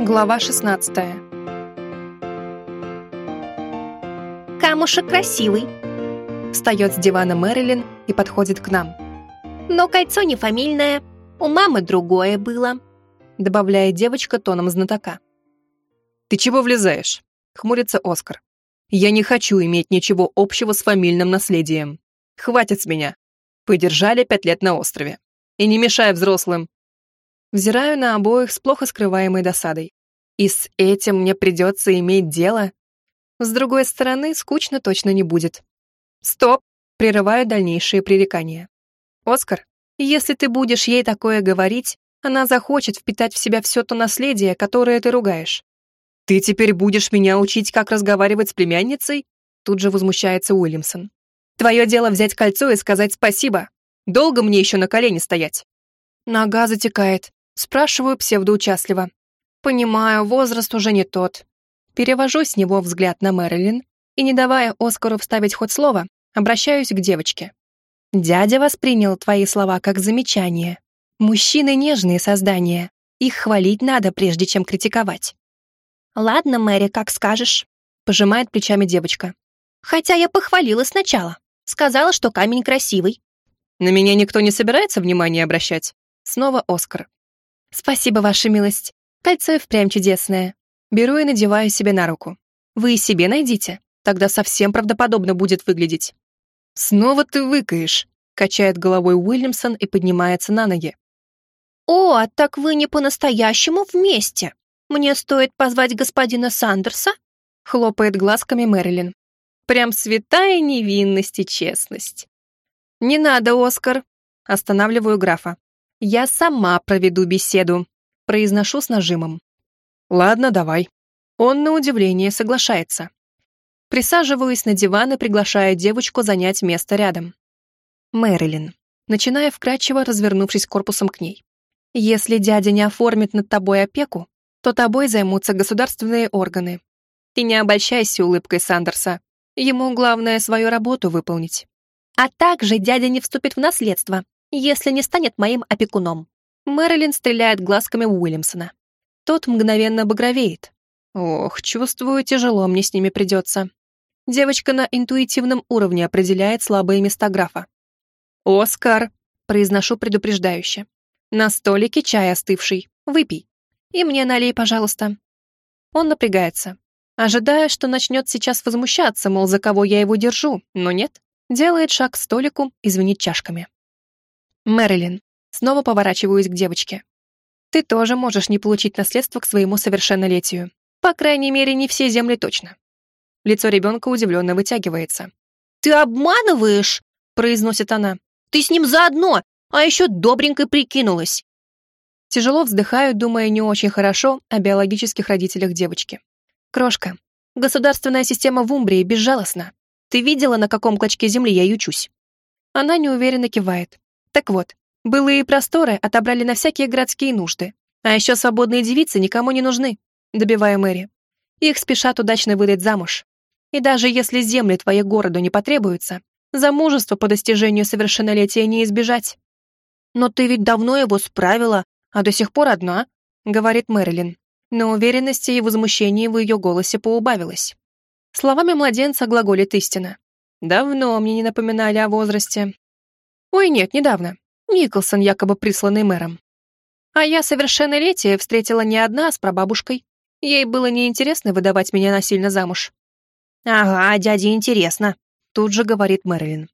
Глава 16 «Камушек красивый», — встает с дивана Мэрилин и подходит к нам. «Но кольцо не фамильное, у мамы другое было», — добавляет девочка тоном знатока. «Ты чего влезаешь?» — хмурится Оскар. «Я не хочу иметь ничего общего с фамильным наследием. Хватит с меня. Подержали пять лет на острове. И не мешай взрослым, Взираю на обоих с плохо скрываемой досадой. И с этим мне придется иметь дело. С другой стороны, скучно точно не будет. Стоп! Прерываю дальнейшие пререкания. Оскар, если ты будешь ей такое говорить, она захочет впитать в себя все то наследие, которое ты ругаешь. Ты теперь будешь меня учить, как разговаривать с племянницей? Тут же возмущается Уильямсон. Твое дело взять кольцо и сказать спасибо. Долго мне еще на колени стоять? Нога затекает. Спрашиваю псевдоучастливо. Понимаю, возраст уже не тот. Перевожу с него взгляд на Мэрилин и, не давая Оскару вставить хоть слово, обращаюсь к девочке. Дядя воспринял твои слова как замечание. Мужчины — нежные создания. Их хвалить надо, прежде чем критиковать. «Ладно, Мэри, как скажешь», — пожимает плечами девочка. «Хотя я похвалила сначала. Сказала, что камень красивый». «На меня никто не собирается внимание обращать?» Снова Оскар. «Спасибо, ваша милость. Кольцо и впрямь чудесное. Беру и надеваю себе на руку. Вы и себе найдите. Тогда совсем правдоподобно будет выглядеть». «Снова ты выкаешь», — качает головой Уильямсон и поднимается на ноги. «О, а так вы не по-настоящему вместе. Мне стоит позвать господина Сандерса?» — хлопает глазками Мэрилин. «Прям святая невинность и честность». «Не надо, Оскар!» — останавливаю графа. Я сама проведу беседу, произношу с нажимом. Ладно, давай. Он на удивление соглашается. Присаживаюсь на диван и приглашаю девочку занять место рядом. Мэрилин, начиная вкрадчиво, развернувшись корпусом к ней. Если дядя не оформит над тобой опеку, то тобой займутся государственные органы. И не обольщайся улыбкой Сандерса. Ему главное свою работу выполнить. А также дядя не вступит в наследство, если не станет моим опекуном. Мэрилин стреляет глазками Уильямсона. Тот мгновенно багровеет. Ох, чувствую, тяжело мне с ними придется. Девочка на интуитивном уровне определяет слабые места графа. «Оскар!» — произношу предупреждающе. «На столике чай остывший. Выпей. И мне налей, пожалуйста». Он напрягается, ожидая, что начнет сейчас возмущаться, мол, за кого я его держу, но нет. Делает шаг к столику и звенит чашками. Мэрилин. Снова поворачиваюсь к девочке. Ты тоже можешь не получить наследство к своему совершеннолетию. По крайней мере, не все земли точно. Лицо ребенка удивленно вытягивается. «Ты обманываешь!» — произносит она. «Ты с ним заодно, а еще добренько прикинулась!» Тяжело вздыхаю, думая не очень хорошо о биологических родителях девочки. «Крошка, государственная система в Умбрии безжалостна. Ты видела, на каком клочке земли я ючусь?» Она неуверенно кивает. Так вот, былые просторы отобрали на всякие городские нужды. А еще свободные девицы никому не нужны, добивая Мэри. Их спешат удачно выдать замуж. И даже если земли твоей городу не потребуются, замужество по достижению совершеннолетия не избежать. «Но ты ведь давно его справила, а до сих пор одна», — говорит Мэрилин. Но уверенности и возмущения в ее голосе поубавилось. Словами младенца глаголит истина. Давно мне не напоминали о возрасте, Ой, нет, недавно. Николсон, якобы присланный мэром. А я совершеннолетие встретила не одна, а с прабабушкой. Ей было неинтересно выдавать меня насильно замуж. «Ага, дяде интересно», — тут же говорит Мэрилин.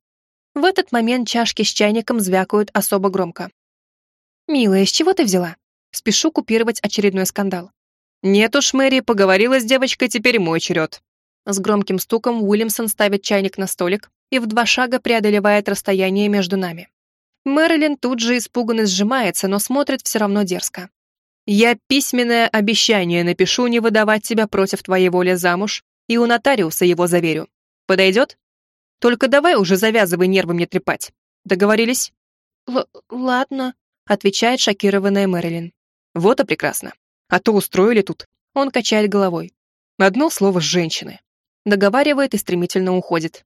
В этот момент чашки с чайником звякают особо громко. «Милая, с чего ты взяла?» Спешу купировать очередной скандал. «Нет уж, Мэри, поговорила с девочкой, теперь мой черед». С громким стуком Уильямсон ставит чайник на столик, и в два шага преодолевает расстояние между нами. Мэрилин тут же испуганно сжимается, но смотрит все равно дерзко. «Я письменное обещание напишу не выдавать тебя против твоей воли замуж, и у нотариуса его заверю. Подойдет? Только давай уже завязывай нервы мне трепать. Договорились?» Л «Ладно», — отвечает шокированная Мэрилин. «Вот и прекрасно. А то устроили тут». Он качает головой. Одно слово «женщины». Договаривает и стремительно уходит.